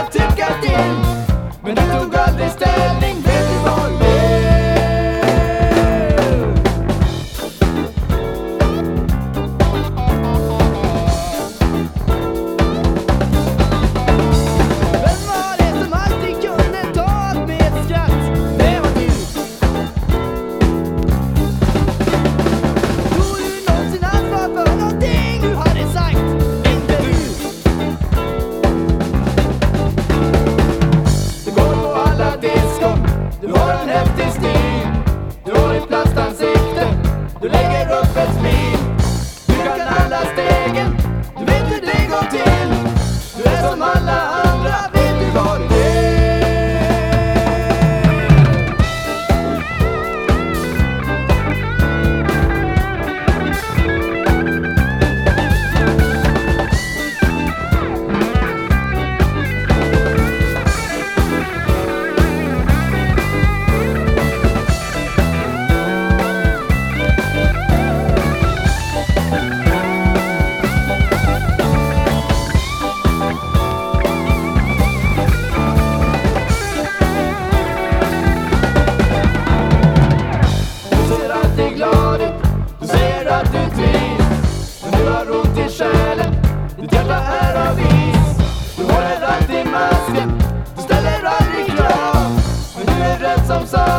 I've to get in. When Du har en häftig stil. Du har ett plastansikte. Du lägger upp ett smil. Du kan alla stegen. Du vet hur det går till. Du är som alla some, so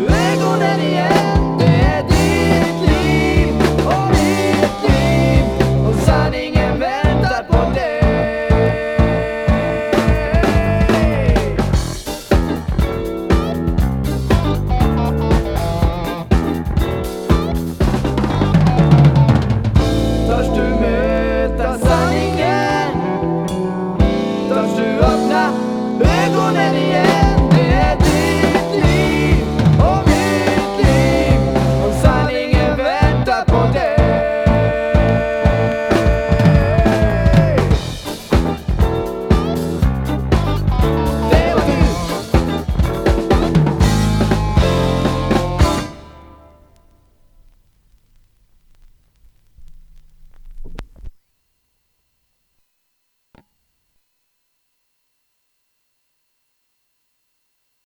Ain't gonna end.